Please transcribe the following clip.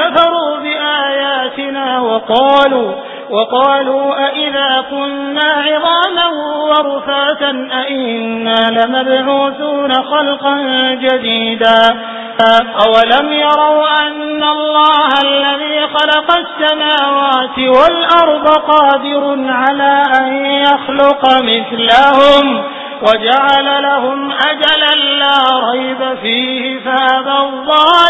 كفروا بآياتنا وقالوا وقالوا أئذا كنا عظاما ورفاتا أئنا لمبعوثون خلقا جديدا أولم يروا أن الله الذي خلق السماوات والأرض قادر على أن يخلق مثلهم وجعل لهم أجلا لا ريب فيه فأبى الظالمون إلا